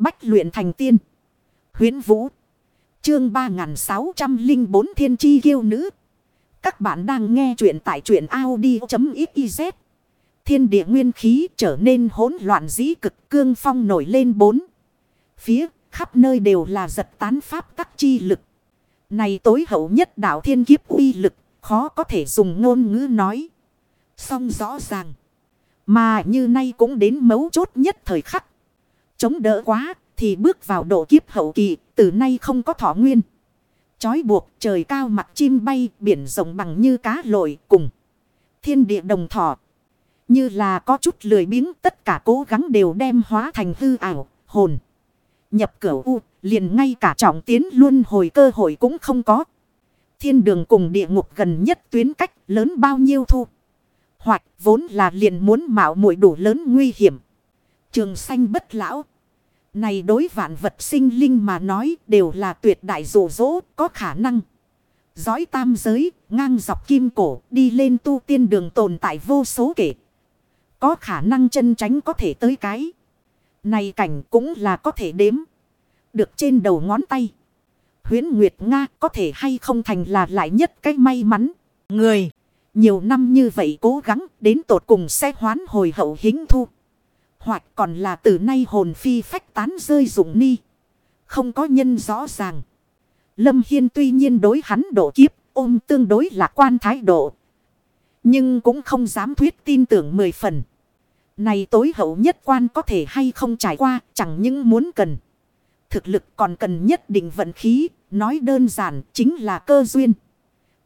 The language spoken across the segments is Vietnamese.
Bách luyện thành tiên. Huyến Vũ. Chương 3604 Thiên Chi Kiêu Nữ. Các bạn đang nghe truyện tại truyện Audi.xyz. Thiên địa nguyên khí trở nên hỗn loạn dĩ cực, cương phong nổi lên bốn. Phía, khắp nơi đều là giật tán pháp tắc chi lực. Này tối hậu nhất đạo thiên kiếp uy lực, khó có thể dùng ngôn ngữ nói. Xong rõ ràng. Mà như nay cũng đến mấu chốt nhất thời khắc. Chống đỡ quá thì bước vào độ kiếp hậu kỳ, từ nay không có thọ nguyên. Chói buộc trời cao mặt chim bay, biển rộng bằng như cá lội cùng. Thiên địa đồng thọ. Như là có chút lười biếng tất cả cố gắng đều đem hóa thành hư ảo, hồn. Nhập cửa u, liền ngay cả trọng tiến luôn hồi cơ hội cũng không có. Thiên đường cùng địa ngục gần nhất tuyến cách lớn bao nhiêu thu. Hoặc vốn là liền muốn mạo muội đủ lớn nguy hiểm. Trường sanh bất lão. Này đối vạn vật sinh linh mà nói đều là tuyệt đại dụ rỗ, có khả năng. Giói tam giới, ngang dọc kim cổ, đi lên tu tiên đường tồn tại vô số kể. Có khả năng chân tránh có thể tới cái. Này cảnh cũng là có thể đếm. Được trên đầu ngón tay. Huyến Nguyệt Nga có thể hay không thành là lại nhất cái may mắn. Người, nhiều năm như vậy cố gắng đến tột cùng sẽ hoán hồi hậu hính thu. Hoặc còn là từ nay hồn phi phách tán rơi dụng ni. Không có nhân rõ ràng. Lâm Hiên tuy nhiên đối hắn độ kiếp, ôm tương đối lạc quan thái độ. Nhưng cũng không dám thuyết tin tưởng mười phần. Này tối hậu nhất quan có thể hay không trải qua, chẳng những muốn cần. Thực lực còn cần nhất định vận khí, nói đơn giản chính là cơ duyên.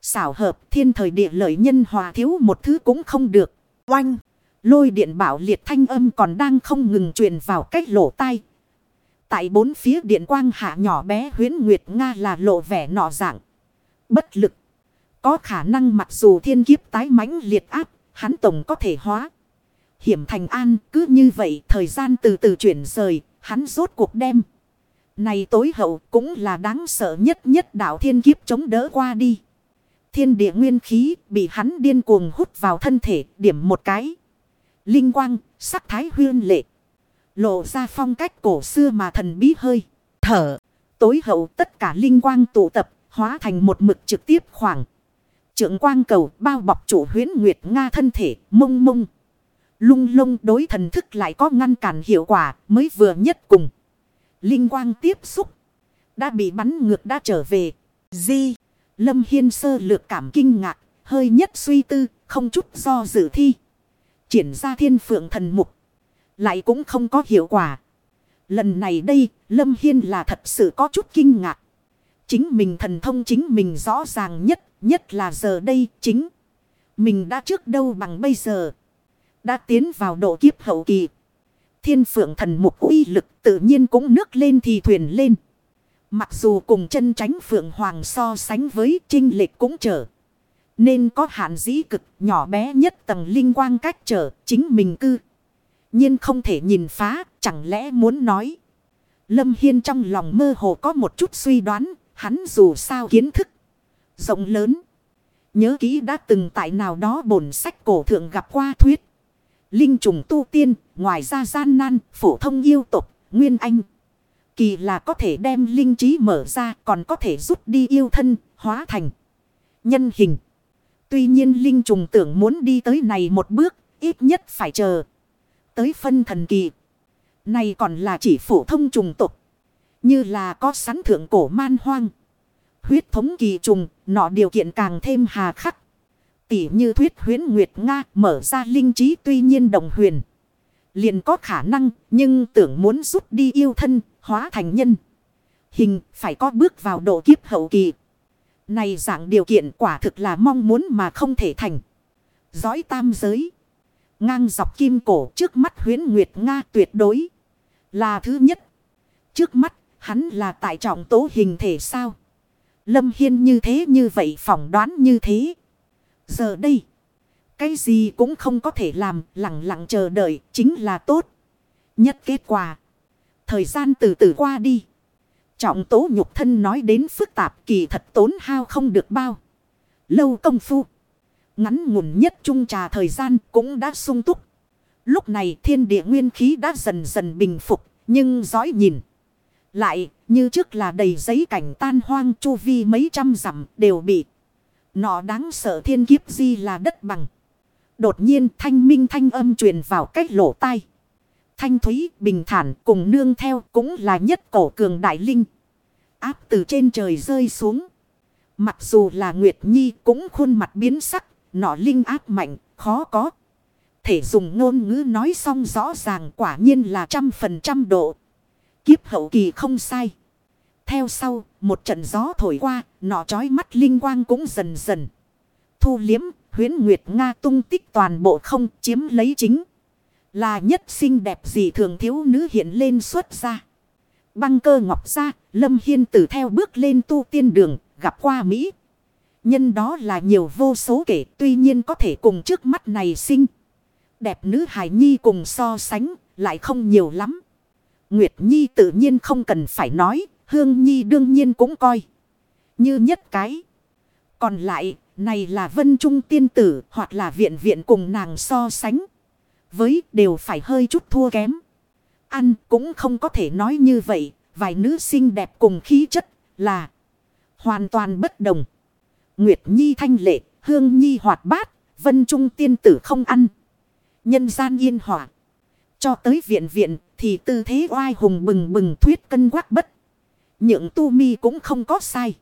Xảo hợp thiên thời địa lợi nhân hòa thiếu một thứ cũng không được. Oanh! Lôi điện bảo liệt thanh âm còn đang không ngừng truyền vào cách lỗ tai. Tại bốn phía điện quang hạ nhỏ bé huyến Nguyệt Nga là lộ vẻ nọ dạng. Bất lực. Có khả năng mặc dù thiên kiếp tái mãnh liệt áp, hắn tổng có thể hóa. Hiểm thành an cứ như vậy thời gian từ từ chuyển rời, hắn rốt cuộc đem. Này tối hậu cũng là đáng sợ nhất nhất đạo thiên kiếp chống đỡ qua đi. Thiên địa nguyên khí bị hắn điên cuồng hút vào thân thể điểm một cái. Linh quang, sắc thái huyên lệ. Lộ ra phong cách cổ xưa mà thần bí hơi. Thở. Tối hậu tất cả linh quang tụ tập. Hóa thành một mực trực tiếp khoảng. Trượng quang cầu bao bọc chủ huyến Nguyệt Nga thân thể mông mông. Lung lung đối thần thức lại có ngăn cản hiệu quả mới vừa nhất cùng. Linh quang tiếp xúc. Đã bị bắn ngược đã trở về. Di. Lâm Hiên sơ lược cảm kinh ngạc. Hơi nhất suy tư. Không chút do dự thi triển ra thiên phượng thần mục. Lại cũng không có hiệu quả. Lần này đây, Lâm Hiên là thật sự có chút kinh ngạc. Chính mình thần thông chính mình rõ ràng nhất, nhất là giờ đây chính. Mình đã trước đâu bằng bây giờ. Đã tiến vào độ kiếp hậu kỳ. Thiên phượng thần mục uy lực tự nhiên cũng nước lên thì thuyền lên. Mặc dù cùng chân tránh phượng hoàng so sánh với trinh lịch cũng trở. Nên có hạn dĩ cực, nhỏ bé nhất tầng linh quang cách trở, chính mình cư. nhiên không thể nhìn phá, chẳng lẽ muốn nói. Lâm Hiên trong lòng mơ hồ có một chút suy đoán. Hắn dù sao kiến thức. Rộng lớn. Nhớ kỹ đã từng tại nào đó bổn sách cổ thượng gặp qua thuyết. Linh trùng tu tiên. Ngoài ra gian nan. Phổ thông yêu tục. Nguyên anh. Kỳ là có thể đem linh trí mở ra. Còn có thể rút đi yêu thân. Hóa thành. Nhân hình. Tuy nhiên Linh trùng tưởng muốn đi tới này một bước, ít nhất phải chờ. Tới phân thần kỳ. Này còn là chỉ phổ thông trùng tục. Như là có sẵn thượng cổ man hoang. Huyết thống kỳ trùng, nọ điều kiện càng thêm hà khắc. Tỉ như thuyết huyến Nguyệt Nga mở ra linh trí tuy nhiên đồng huyền. Liền có khả năng, nhưng tưởng muốn rút đi yêu thân, hóa thành nhân. Hình phải có bước vào độ kiếp hậu kỳ. Này dạng điều kiện quả thực là mong muốn mà không thể thành. Giói tam giới. Ngang dọc kim cổ trước mắt huyến Nguyệt Nga tuyệt đối. Là thứ nhất. Trước mắt, hắn là tại trọng tố hình thể sao. Lâm Hiên như thế như vậy phỏng đoán như thế. Giờ đây. Cái gì cũng không có thể làm, lặng lặng chờ đợi, chính là tốt. Nhất kết quả. Thời gian từ từ qua đi. Trọng tố nhục thân nói đến phức tạp kỳ thật tốn hao không được bao. Lâu công phu. Ngắn ngủn nhất trung trà thời gian cũng đã sung túc. Lúc này thiên địa nguyên khí đã dần dần bình phục. Nhưng dõi nhìn. Lại như trước là đầy giấy cảnh tan hoang chu vi mấy trăm dặm đều bị. Nọ đáng sợ thiên kiếp di là đất bằng. Đột nhiên thanh minh thanh âm truyền vào cách lỗ tai. Thanh thúy bình thản cùng nương theo cũng là nhất cổ cường đại linh. Áp từ trên trời rơi xuống. Mặc dù là Nguyệt Nhi cũng khuôn mặt biến sắc. Nọ linh áp mạnh khó có. Thể dùng ngôn ngữ nói xong rõ ràng quả nhiên là trăm phần trăm độ. Kiếp hậu kỳ không sai. Theo sau, một trận gió thổi qua, nọ trói mắt linh quang cũng dần dần. Thu liếm, huyến Nguyệt Nga tung tích toàn bộ không chiếm lấy chính. Là nhất xinh đẹp gì thường thiếu nữ hiện lên xuất ra. Băng cơ ngọc ra, Lâm Hiên tử theo bước lên tu tiên đường, gặp qua Mỹ. Nhân đó là nhiều vô số kể, tuy nhiên có thể cùng trước mắt này sinh. Đẹp nữ hải nhi cùng so sánh, lại không nhiều lắm. Nguyệt Nhi tự nhiên không cần phải nói, Hương Nhi đương nhiên cũng coi. Như nhất cái. Còn lại, này là vân trung tiên tử hoặc là viện viện cùng nàng so sánh. Với đều phải hơi chút thua kém. Ăn cũng không có thể nói như vậy, vài nữ xinh đẹp cùng khí chất là hoàn toàn bất đồng. Nguyệt Nhi thanh lệ, Hương Nhi hoạt bát, vân trung tiên tử không ăn. Nhân gian yên hỏa. Cho tới viện viện thì tư thế oai hùng bừng bừng thuyết cân quắc bất. Những tu mi cũng không có sai.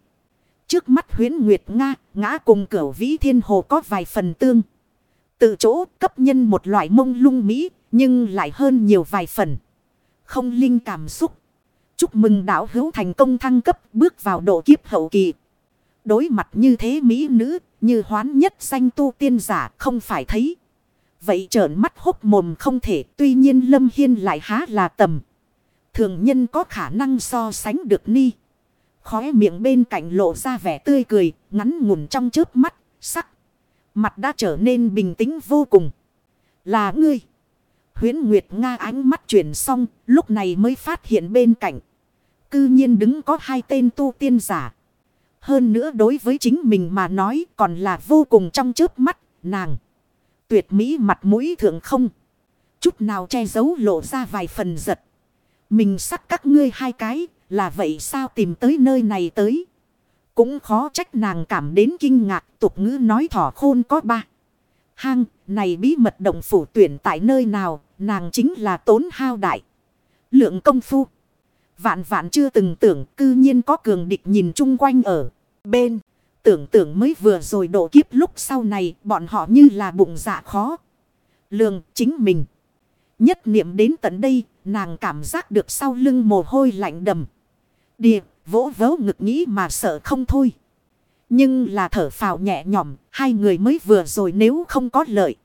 Trước mắt huyến Nguyệt Nga, ngã cùng cửu vĩ thiên hồ có vài phần tương. Tự chỗ cấp nhân một loại mông lung mỹ, nhưng lại hơn nhiều vài phần. Không linh cảm xúc. Chúc mừng đảo hữu thành công thăng cấp bước vào độ kiếp hậu kỳ. Đối mặt như thế mỹ nữ, như hoán nhất sanh tu tiên giả không phải thấy. Vậy trợn mắt hốc mồm không thể, tuy nhiên Lâm Hiên lại há là tầm. Thường nhân có khả năng so sánh được ni. Khóe miệng bên cạnh lộ ra vẻ tươi cười, ngắn ngủn trong chớp mắt, sắc. Mặt đã trở nên bình tĩnh vô cùng. Là ngươi. Huyến Nguyệt Nga ánh mắt chuyển xong, lúc này mới phát hiện bên cạnh. Cư nhiên đứng có hai tên tu tiên giả. Hơn nữa đối với chính mình mà nói còn là vô cùng trong chớp mắt, nàng. Tuyệt mỹ mặt mũi thượng không. Chút nào che giấu lộ ra vài phần giật. Mình sắc các ngươi hai cái, là vậy sao tìm tới nơi này tới. Cũng khó trách nàng cảm đến kinh ngạc tục ngữ nói thỏ khôn có ba. Hang, này bí mật động phủ tuyển tại nơi nào, nàng chính là tốn hao đại. Lượng công phu. Vạn vạn chưa từng tưởng cư nhiên có cường địch nhìn chung quanh ở bên. Tưởng tưởng mới vừa rồi độ kiếp lúc sau này bọn họ như là bụng dạ khó. Lường chính mình. Nhất niệm đến tận đây nàng cảm giác được sau lưng mồ hôi lạnh đầm. điệp vỗ vỗ ngực nghĩ mà sợ không thôi. Nhưng là thở phào nhẹ nhõm hai người mới vừa rồi nếu không có lợi.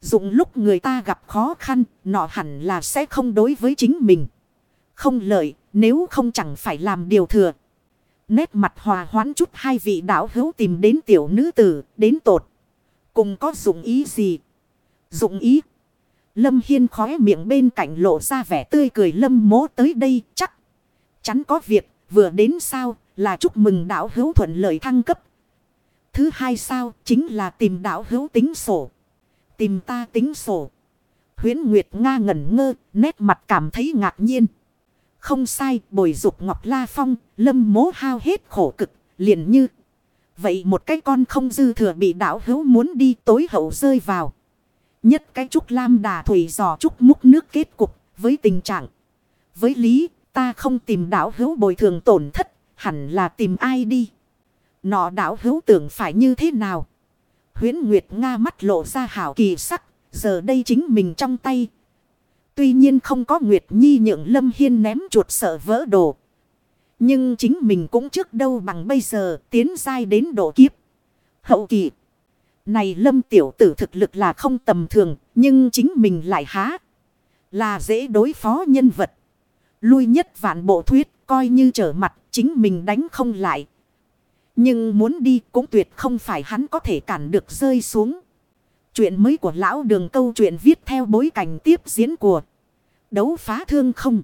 Dụng lúc người ta gặp khó khăn nọ hẳn là sẽ không đối với chính mình. Không lợi nếu không chẳng phải làm điều thừa. Nét mặt hòa hoãn chút hai vị đạo hữu tìm đến tiểu nữ tử, đến tột. Cùng có dụng ý gì? Dụng ý. Lâm Hiên khóe miệng bên cạnh lộ ra vẻ tươi cười lâm mố tới đây chắc. Chắn có việc, vừa đến sao là chúc mừng đảo hữu thuận lợi thăng cấp. Thứ hai sao chính là tìm đảo hữu tính sổ. Tìm ta tính sổ. Huyến Nguyệt Nga ngẩn ngơ, nét mặt cảm thấy ngạc nhiên. Không sai, bồi dục Ngọc La Phong, lâm mố hao hết khổ cực, liền như. Vậy một cái con không dư thừa bị đảo hữu muốn đi tối hậu rơi vào. Nhất cái trúc lam đà thủy giò trúc múc nước kết cục với tình trạng. Với lý, ta không tìm đảo hữu bồi thường tổn thất, hẳn là tìm ai đi. Nọ đảo hữu tưởng phải như thế nào? Huyến Nguyệt Nga mắt lộ ra hảo kỳ sắc, giờ đây chính mình trong tay Tuy nhiên không có Nguyệt Nhi nhượng Lâm Hiên ném chuột sợ vỡ đồ. Nhưng chính mình cũng trước đâu bằng bây giờ tiến dai đến độ kiếp. Hậu kỳ. Này Lâm tiểu tử thực lực là không tầm thường. Nhưng chính mình lại há. Là dễ đối phó nhân vật. Lui nhất vạn bộ thuyết, coi như trở mặt, chính mình đánh không lại. Nhưng muốn đi cũng tuyệt không phải hắn có thể cản được rơi xuống. Chuyện mới của lão đường câu chuyện viết theo bối cảnh tiếp diễn của đấu phá thương không.